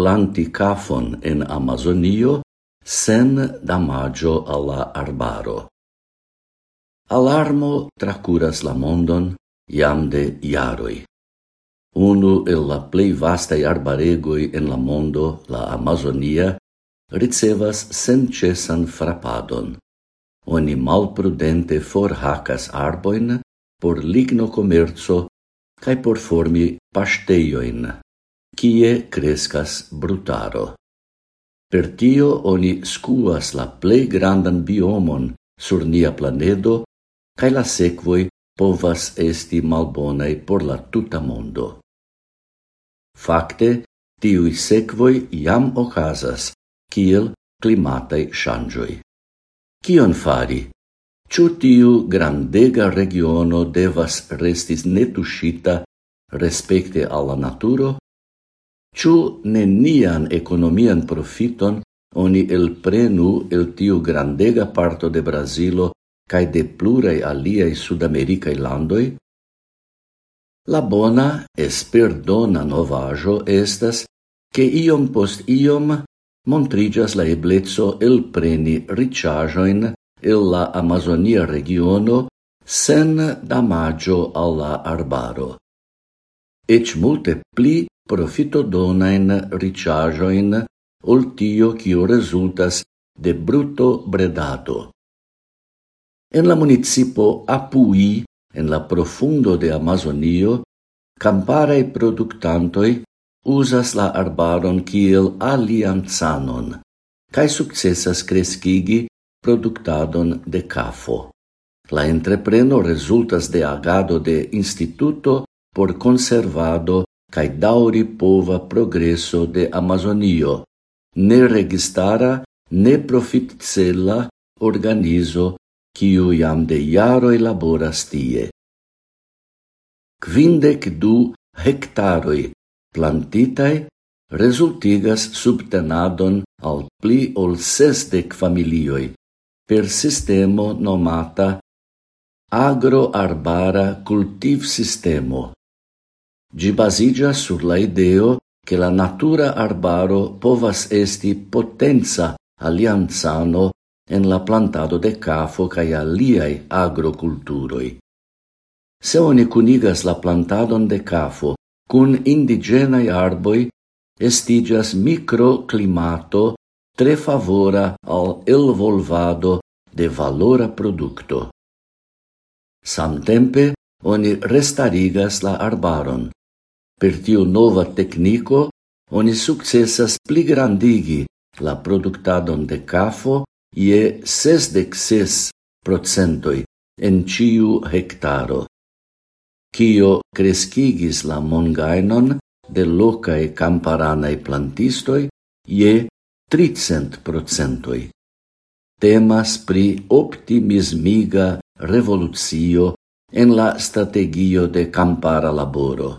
planti cafon en Amazonio sen damaggio alla arbaro. Alarmo tracuras la mondon iam de iaroi. Unu el la plei vastaj arbaregoi en la mondo, la Amazonia, ricevas sen cesan frapadon. Oni malprudente forhakas arboin por ligno komerco cae por formi pasteioin kie crescas brutaro. Per tio oni scuas la plei grandan biomon sur nia planedo cae la sequoi povas esti malbonei por la tuta mondo. Fakte, tiui sequoi iam ocasas, kiel climatai shangioi. Cion fari? Ciu tiu grandega regiono devas restis netuscita respecte alla naturo? ciu nenian economian profiton oni elprenu el tiu grandega parto de Brazilo cae de plurei aliei sudamericae landoi? La bona esperdona novajo estas, ke iom post iom montrigas la el elpreni riĉaĵojn el la Amazonia regiono sen damaggio alla arbaro. Ec multe pli profito donain ricciajoin ol tio cio resultas de bruto bredato. En la municipo Apui, en la profundo de Amazonio, camparae productantoi usas la arbaron kiel aliancanon, cae successas crescigi productadon de cafo. La entrepreno resultas de agado de Instituto por Conservado cae dauri pova progresso de Amazonio, ne registara, ne profitcella organizo quiu iam de jaroj laboras tie. Quindec du hectaroi plantitae resultigas subtenadon al pli ol sesdek familioi per sistemo nomata agroarbara cultiv sistemo. Gi basigia sur la ideo che la natura arbaro povas esti potenza alianzano en la plantado de cafo cae aliai agroculturoi. Se oni cunigas la plantadon de cafo cun indigenai arboi, estigas microclimato tre favora al elvolvado de valora producto. Samtempe, oni restarigas la arbaron, Per tiu nova tecnico, oni successas pli grandigi la productadon de cafo ie 66 procentoi en ciu hectaro, kio crescigis la mongainon de locae camparanae plantistoi ie 300 procentoi. Temas pri optimismiga revolucio en la strategio de campara laboro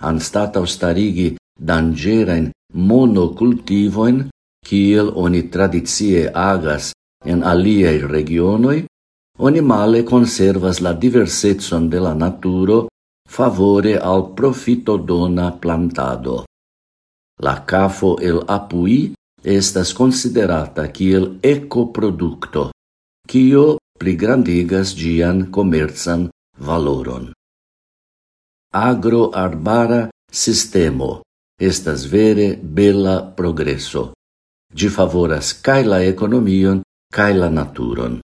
anstatau starigi dangerain monocultivoin, kiel oni tradizie agas en aliei regionoi, oni male conservas la diversetson de la naturo favore al profito dona plantado. La cafo el apui estas considerata kiel ecoproducto, kio pligrandigas gian comerzan valoron agroarbara sistemo estas vere bella progresso. Gi favoras cae la economion cae la naturon.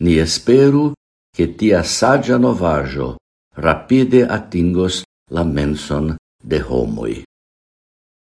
Ni esperu che tia sagia novajo rapide atingos la menson de homoi.